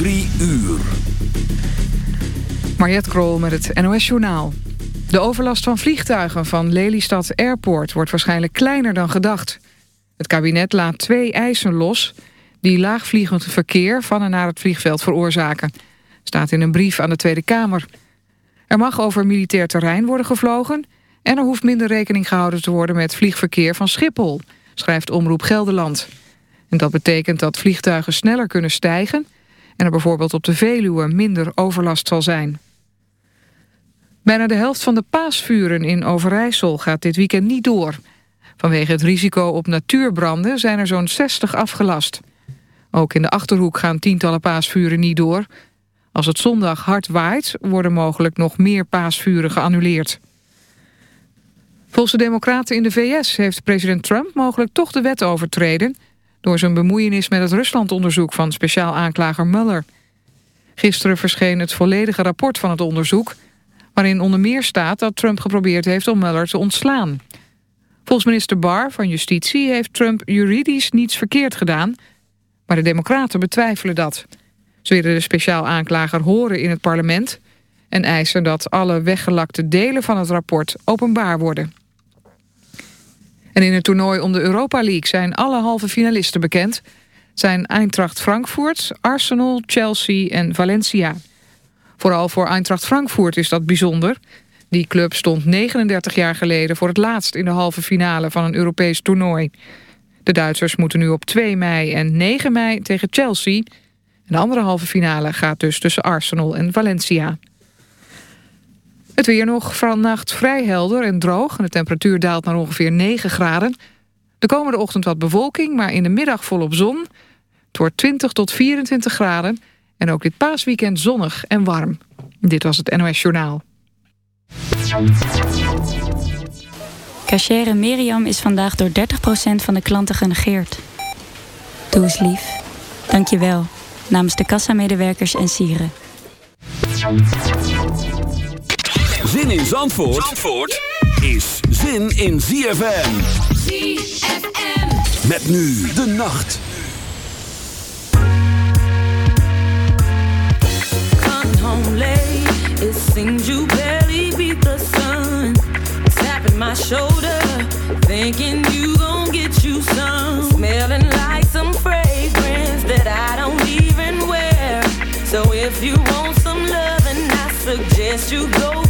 Drie uur. Mariette Krol met het NOS Journaal. De overlast van vliegtuigen van Lelystad Airport wordt waarschijnlijk kleiner dan gedacht. Het kabinet laat twee eisen los die laagvliegend verkeer van en naar het vliegveld veroorzaken. Staat in een brief aan de Tweede Kamer. Er mag over militair terrein worden gevlogen... en er hoeft minder rekening gehouden te worden met vliegverkeer van Schiphol... schrijft Omroep Gelderland. En dat betekent dat vliegtuigen sneller kunnen stijgen... en er bijvoorbeeld op de Veluwe minder overlast zal zijn. Bijna de helft van de paasvuren in Overijssel gaat dit weekend niet door. Vanwege het risico op natuurbranden zijn er zo'n 60 afgelast. Ook in de Achterhoek gaan tientallen paasvuren niet door. Als het zondag hard waait, worden mogelijk nog meer paasvuren geannuleerd. Volgens de democraten in de VS heeft president Trump mogelijk toch de wet overtreden... door zijn bemoeienis met het Ruslandonderzoek van speciaal aanklager Mueller. Gisteren verscheen het volledige rapport van het onderzoek... waarin onder meer staat dat Trump geprobeerd heeft om Mueller te ontslaan. Volgens minister Barr van Justitie heeft Trump juridisch niets verkeerd gedaan... maar de democraten betwijfelen dat... Ze willen de speciaal aanklager horen in het parlement... en eisen dat alle weggelakte delen van het rapport openbaar worden. En in het toernooi om de Europa League zijn alle halve finalisten bekend. zijn Eintracht Frankfurt, Arsenal, Chelsea en Valencia. Vooral voor Eintracht Frankfurt is dat bijzonder. Die club stond 39 jaar geleden voor het laatst in de halve finale van een Europees toernooi. De Duitsers moeten nu op 2 mei en 9 mei tegen Chelsea de andere halve finale gaat dus tussen Arsenal en Valencia. Het weer nog vannacht vrij helder en droog. En de temperatuur daalt naar ongeveer 9 graden. De komende ochtend wat bewolking, maar in de middag volop zon. Het wordt 20 tot 24 graden. En ook dit paasweekend zonnig en warm. Dit was het NOS Journaal. Cachere Miriam is vandaag door 30% van de klanten genegeerd. Doe eens lief. Dank je wel namens de kassamedewerkers en sieren. Zin in Zandvoort, Zandvoort is zin in ZFM. ZFM. Met nu de nacht. Come home late, it seems you barely beat the sun. Tapping my shoulder, thinking you gon' get you some. Smelling like some fragrance that I don't even wear. So if you want some love, and I suggest you go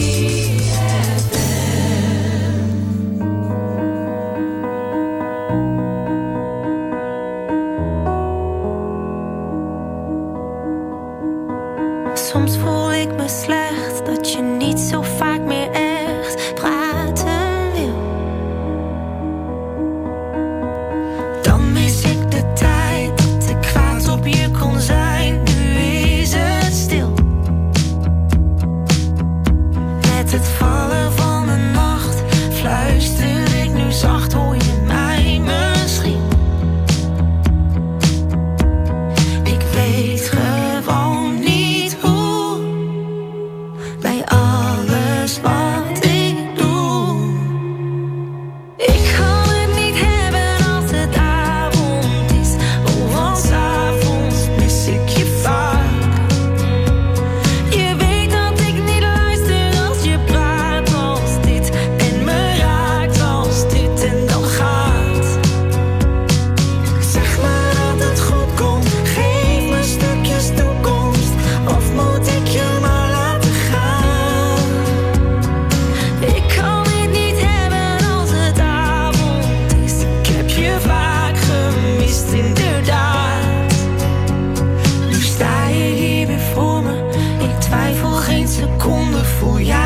voor jou.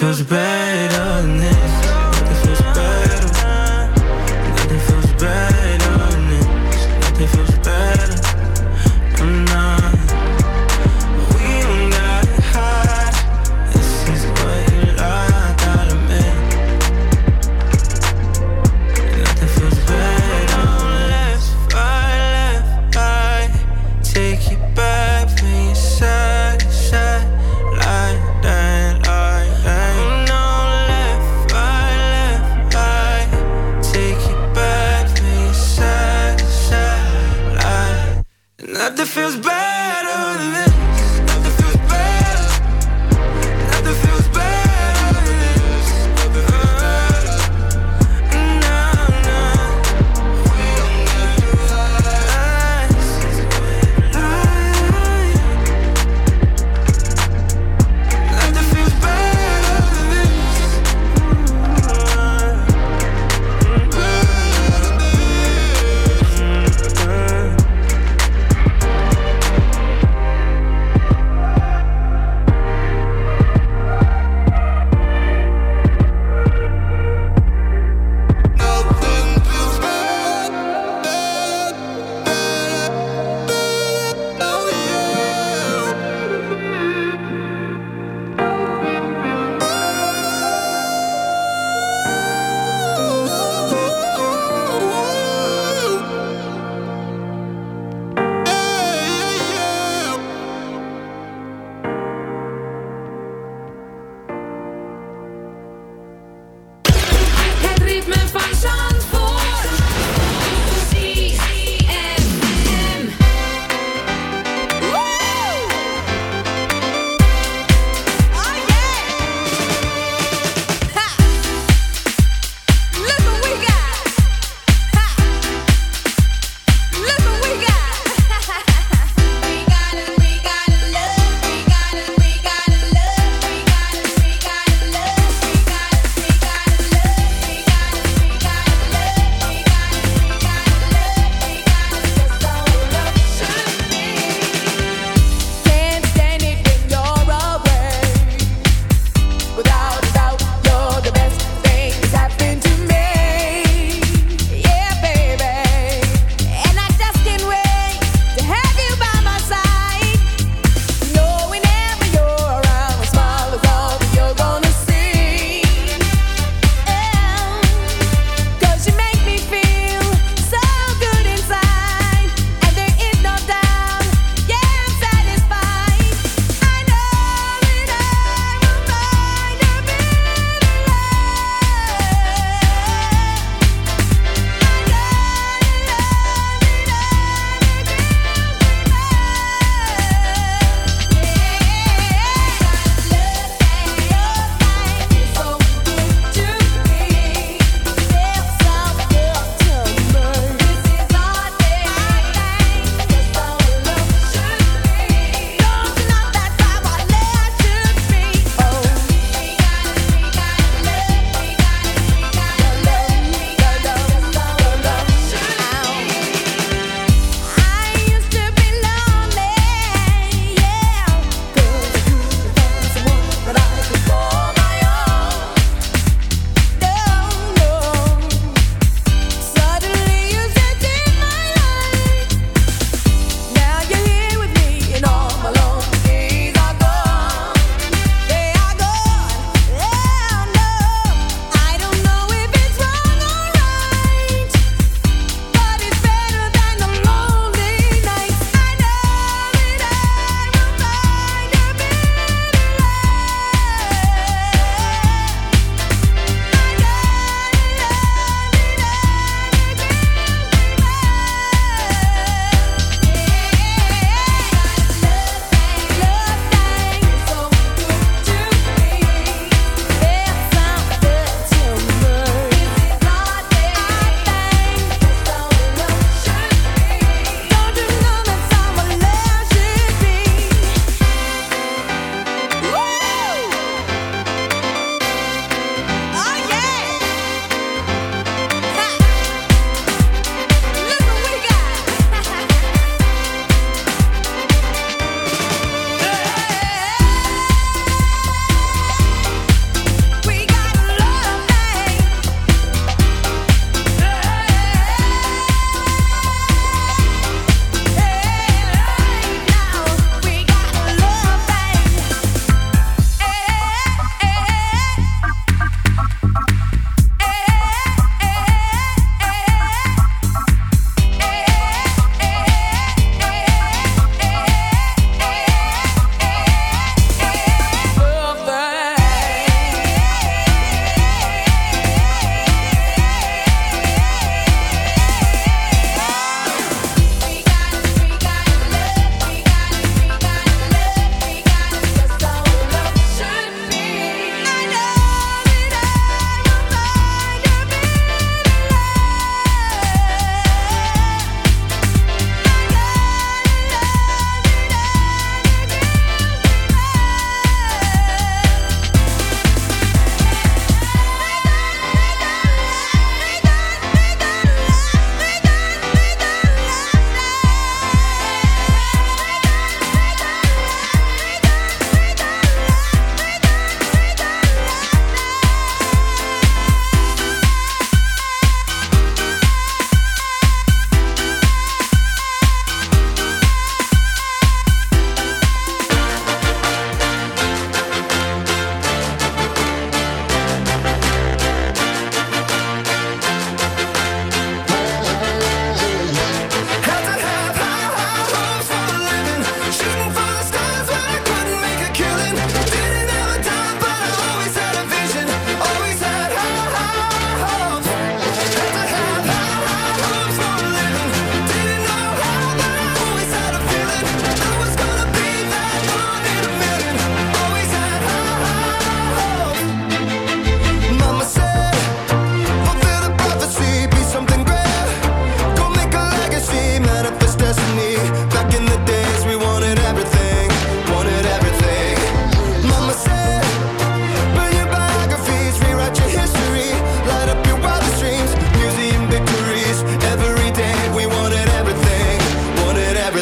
feels bad.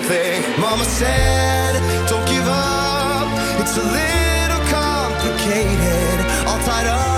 Mama said, don't give up. It's a little complicated. All tied up.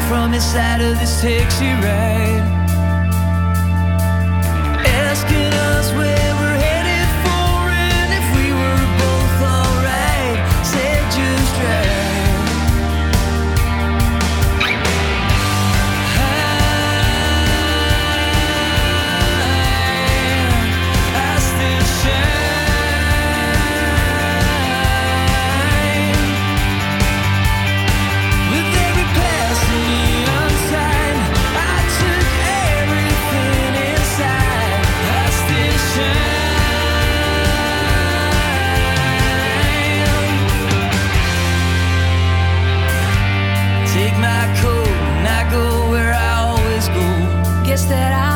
from inside side of this taxi ride. that I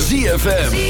ZFM.